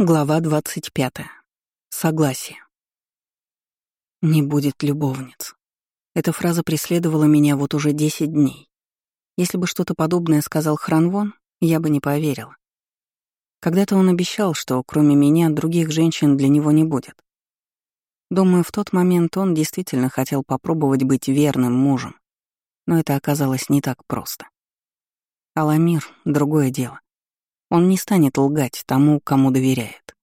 Глава 25. Согласие. «Не будет любовниц». Эта фраза преследовала меня вот уже 10 дней. Если бы что-то подобное сказал Хранвон, я бы не поверила. Когда-то он обещал, что кроме меня других женщин для него не будет. Думаю, в тот момент он действительно хотел попробовать быть верным мужем, но это оказалось не так просто. Аламир — другое дело. Он не станет лгать тому, кому доверяет.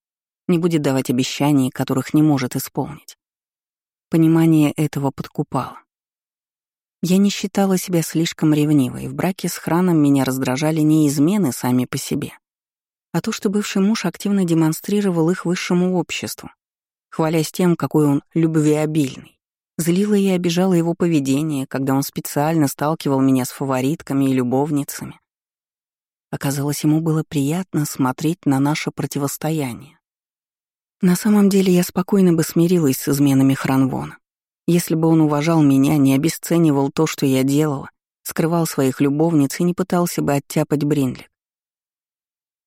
Не будет давать обещаний, которых не может исполнить. Понимание этого подкупало. Я не считала себя слишком ревнивой. В браке с храном меня раздражали не измены сами по себе, а то, что бывший муж активно демонстрировал их высшему обществу, хвалясь тем, какой он любвеобильный. Злила и обижала его поведение, когда он специально сталкивал меня с фаворитками и любовницами, Оказалось, ему было приятно смотреть на наше противостояние. На самом деле я спокойно бы смирилась с изменами Хранвона. Если бы он уважал меня, не обесценивал то, что я делала, скрывал своих любовниц и не пытался бы оттяпать Бринлик.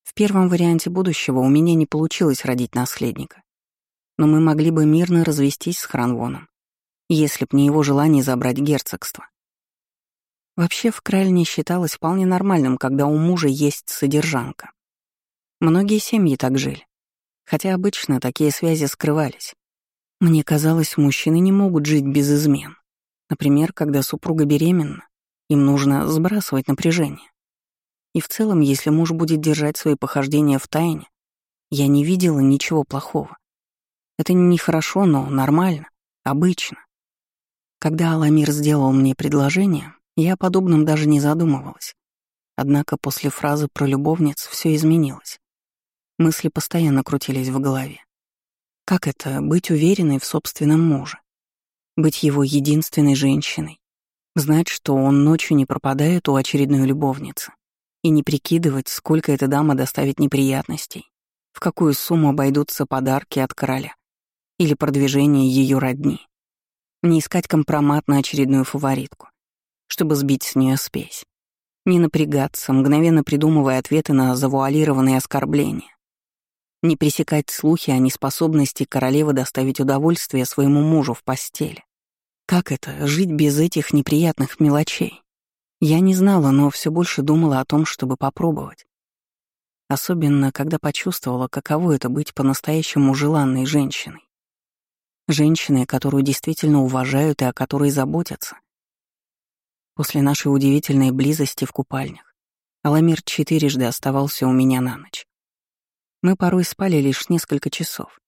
В первом варианте будущего у меня не получилось родить наследника. Но мы могли бы мирно развестись с Хранвоном, если б не его желание забрать герцогство. Вообще в Кральне считалось вполне нормальным, когда у мужа есть содержанка. Многие семьи так жили, хотя обычно такие связи скрывались. Мне казалось, мужчины не могут жить без измен. Например, когда супруга беременна, им нужно сбрасывать напряжение. И в целом, если муж будет держать свои похождения в тайне, я не видела ничего плохого. Это не хорошо, но нормально, обычно. Когда Аламир сделал мне предложение, я о подобном даже не задумывалась. Однако после фразы про любовниц все изменилось. Мысли постоянно крутились в голове. Как это — быть уверенной в собственном муже? Быть его единственной женщиной? Знать, что он ночью не пропадает у очередной любовницы? И не прикидывать, сколько эта дама доставит неприятностей? В какую сумму обойдутся подарки от короля? Или продвижение ее родни? Не искать компромат на очередную фаворитку чтобы сбить с нее спесь. Не напрягаться, мгновенно придумывая ответы на завуалированные оскорбления. Не пресекать слухи о неспособности королевы доставить удовольствие своему мужу в постели. Как это — жить без этих неприятных мелочей? Я не знала, но все больше думала о том, чтобы попробовать. Особенно, когда почувствовала, каково это быть по-настоящему желанной женщиной. Женщиной, которую действительно уважают и о которой заботятся — После нашей удивительной близости в купальнях Аламир четырежды оставался у меня на ночь. Мы порой спали лишь несколько часов.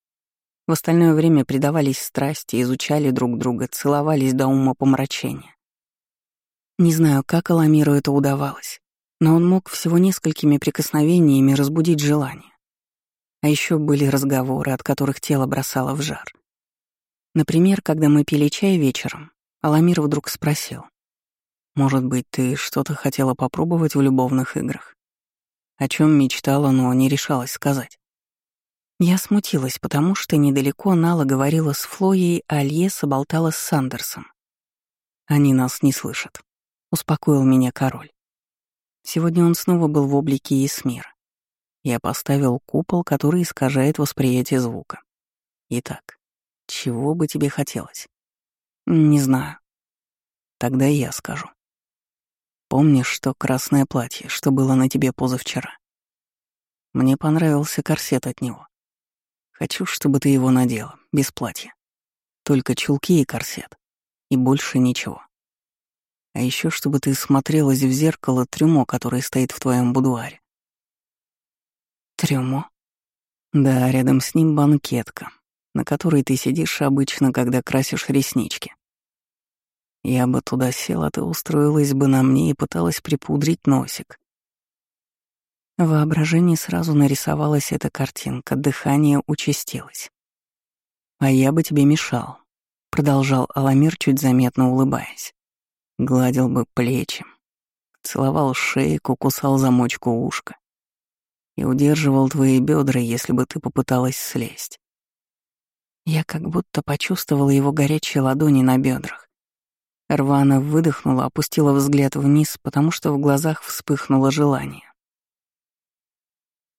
В остальное время предавались страсти, изучали друг друга, целовались до ума помрачения. Не знаю, как Аламиру это удавалось, но он мог всего несколькими прикосновениями разбудить желание. А еще были разговоры, от которых тело бросало в жар. Например, когда мы пили чай вечером, Аламир вдруг спросил. Может быть, ты что-то хотела попробовать в любовных играх? О чем мечтала, но не решалась сказать. Я смутилась, потому что недалеко Нала говорила с Флоей, а Альеса болтала с Сандерсом. «Они нас не слышат», — успокоил меня король. Сегодня он снова был в облике Исмира. Я поставил купол, который искажает восприятие звука. Итак, чего бы тебе хотелось? Не знаю. Тогда я скажу. Помнишь, что красное платье, что было на тебе позавчера? Мне понравился корсет от него. Хочу, чтобы ты его надела, без платья. Только чулки и корсет. И больше ничего. А еще, чтобы ты смотрелась в зеркало трюмо, которое стоит в твоем будуаре. Трюмо? Да, рядом с ним банкетка, на которой ты сидишь обычно, когда красишь реснички. Я бы туда села, ты устроилась бы на мне и пыталась припудрить носик. В воображении сразу нарисовалась эта картинка, дыхание участилось. «А я бы тебе мешал», — продолжал Аламир, чуть заметно улыбаясь. Гладил бы плечи, целовал шейку, кусал замочку ушка и удерживал твои бедра, если бы ты попыталась слезть. Я как будто почувствовала его горячие ладони на бедрах Рвана выдохнула, опустила взгляд вниз, потому что в глазах вспыхнуло желание.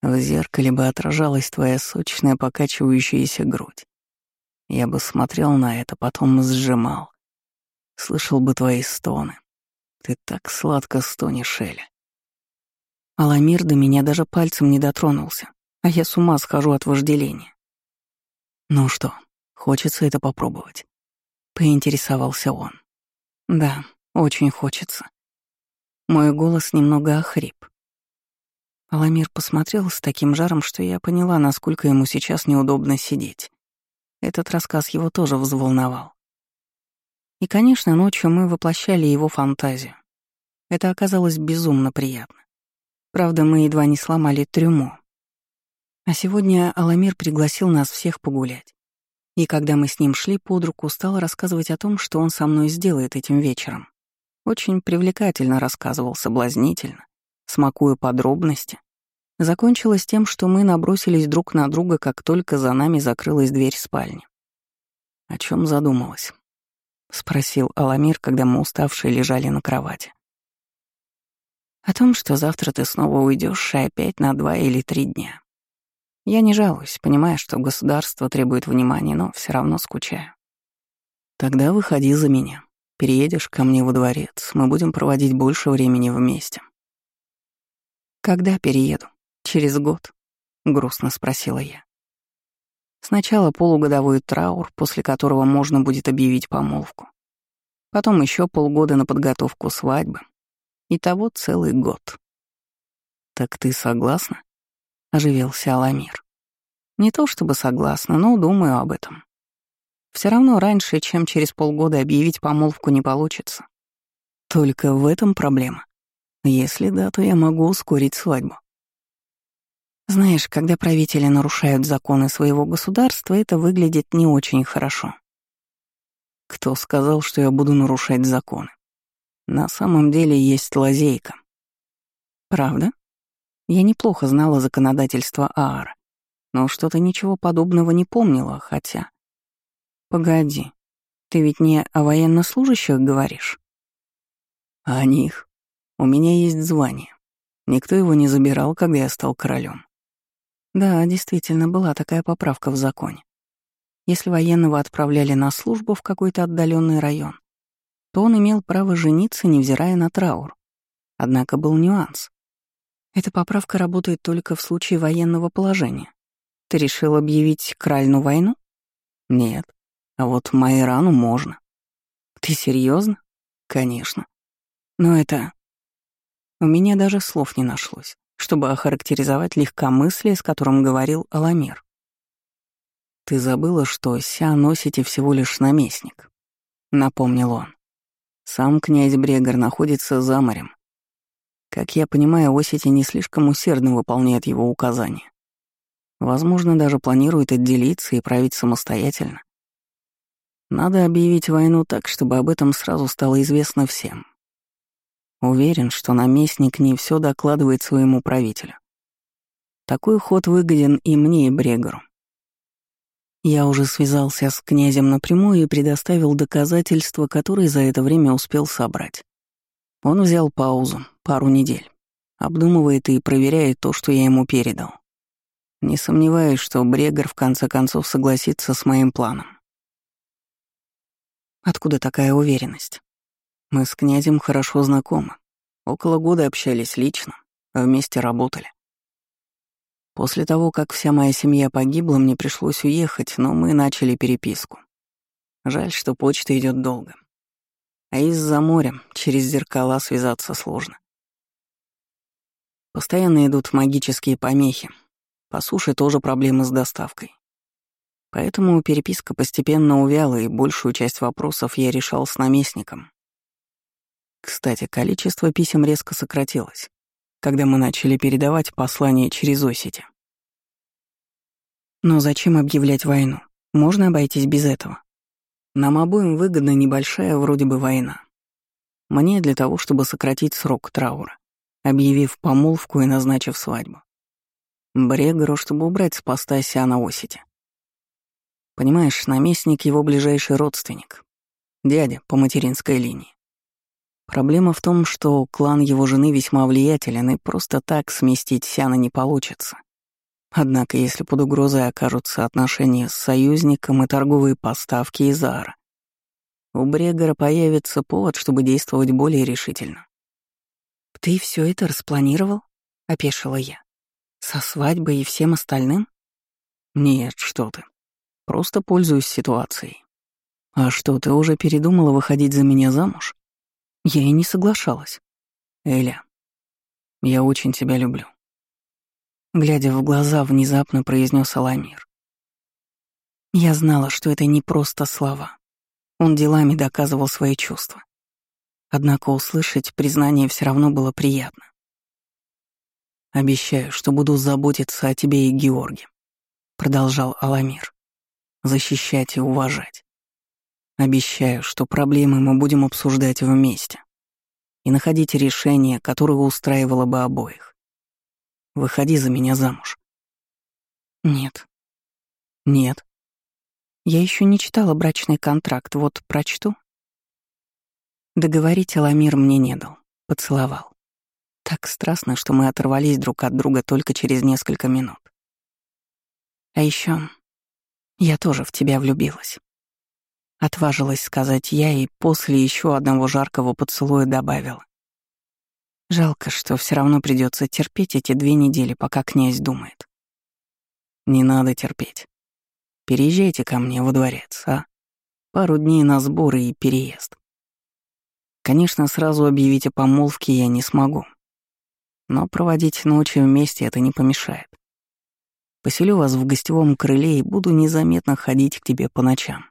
В зеркале бы отражалась твоя сочная покачивающаяся грудь. Я бы смотрел на это, потом сжимал. Слышал бы твои стоны. Ты так сладко стонешь, Эля. Аламир до меня даже пальцем не дотронулся, а я с ума схожу от вожделения. Ну что, хочется это попробовать? Поинтересовался он. Да, очень хочется. Мой голос немного охрип. Аламир посмотрел с таким жаром, что я поняла, насколько ему сейчас неудобно сидеть. Этот рассказ его тоже взволновал. И, конечно, ночью мы воплощали его фантазию. Это оказалось безумно приятно. Правда, мы едва не сломали трюмо. А сегодня Аламир пригласил нас всех погулять. И когда мы с ним шли под руку, стал рассказывать о том, что он со мной сделает этим вечером. Очень привлекательно рассказывал, соблазнительно, смакуя подробности. Закончилось тем, что мы набросились друг на друга, как только за нами закрылась дверь спальни. О чем задумалась? — спросил Аламир, когда мы уставшие лежали на кровати. «О том, что завтра ты снова уйдешь, и опять на два или три дня. Я не жалуюсь, понимая, что государство требует внимания, но все равно скучаю. Тогда выходи за меня. Переедешь ко мне во дворец, мы будем проводить больше времени вместе». «Когда перееду? Через год?» — грустно спросила я. Сначала полугодовой траур, после которого можно будет объявить помолвку. Потом еще полгода на подготовку свадьбы. Итого целый год. «Так ты согласна?» — оживился Аламир. «Не то чтобы согласна, но думаю об этом. Все равно раньше, чем через полгода объявить помолвку не получится. Только в этом проблема. Если да, то я могу ускорить свадьбу. Знаешь, когда правители нарушают законы своего государства, это выглядит не очень хорошо. Кто сказал, что я буду нарушать законы? На самом деле есть лазейка. Правда? Я неплохо знала законодательство Аара, но что-то ничего подобного не помнила, хотя... Погоди, ты ведь не о военнослужащих говоришь? О них. У меня есть звание. Никто его не забирал, когда я стал королем. Да, действительно, была такая поправка в законе. Если военного отправляли на службу в какой-то отдаленный район, то он имел право жениться, невзирая на траур. Однако был нюанс. Эта поправка работает только в случае военного положения. Ты решил объявить Кральну войну? Нет. А вот Майрану можно. Ты серьезно? Конечно. Но это... У меня даже слов не нашлось чтобы охарактеризовать легкомыслие, с которым говорил Аламир. «Ты забыла, что Ся носите всего лишь наместник», — напомнил он. «Сам князь Брегор находится за морем. Как я понимаю, Осети не слишком усердно выполняет его указания. Возможно, даже планирует отделиться и править самостоятельно. Надо объявить войну так, чтобы об этом сразу стало известно всем. Уверен, что наместник не все докладывает своему правителю. Такой ход выгоден и мне, и Брегору. Я уже связался с князем напрямую и предоставил доказательства, которые за это время успел собрать. Он взял паузу, пару недель, обдумывает и проверяет то, что я ему передал. Не сомневаюсь, что Брегор в конце концов согласится с моим планом. Откуда такая уверенность? Мы с князем хорошо знакомы. Около года общались лично, а вместе работали. После того, как вся моя семья погибла, мне пришлось уехать, но мы начали переписку. Жаль, что почта идет долго. А из-за моря через зеркала связаться сложно. Постоянно идут магические помехи. По суше тоже проблемы с доставкой. Поэтому переписка постепенно увяла, и большую часть вопросов я решал с наместником. Кстати, количество писем резко сократилось, когда мы начали передавать послания через Осети. Но зачем объявлять войну? Можно обойтись без этого. Нам обоим выгодна небольшая вроде бы война. Мне для того, чтобы сократить срок траура, объявив помолвку и назначив свадьбу. Брегору, чтобы убрать с поста Сиана Осити. Понимаешь, наместник его ближайший родственник. Дядя по материнской линии. Проблема в том, что клан его жены весьма влиятелен, и просто так сместить Сяна не получится, Однако, если под угрозой окажутся отношения с союзником и торговые поставки из Ара, у Брегора появится повод, чтобы действовать более решительно. «Ты все это распланировал?» — опешила я. «Со свадьбой и всем остальным?» «Нет, что ты. Просто пользуюсь ситуацией. А что, ты уже передумала выходить за меня замуж?» Я и не соглашалась. «Эля, я очень тебя люблю». Глядя в глаза, внезапно произнес Аламир. Я знала, что это не просто слова. Он делами доказывал свои чувства. Однако услышать признание все равно было приятно. «Обещаю, что буду заботиться о тебе и Георге», — продолжал Аламир. «Защищать и уважать. Обещаю, что проблемы мы будем обсуждать вместе и находить решение, которое устраивало бы обоих. Выходи за меня замуж». «Нет». «Нет». Я еще не читала брачный контракт, вот прочту. Договорить Аламир мне не дал, поцеловал. Так страстно, что мы оторвались друг от друга только через несколько минут. А еще я тоже в тебя влюбилась. Отважилась сказать я и после еще одного жаркого поцелуя добавила. Жалко, что все равно придется терпеть эти две недели, пока князь думает. Не надо терпеть. Переезжайте ко мне во дворец, а? Пару дней на сборы и переезд. Конечно, сразу объявить о помолвке я не смогу, но проводить ночи вместе это не помешает. Поселю вас в гостевом крыле и буду незаметно ходить к тебе по ночам.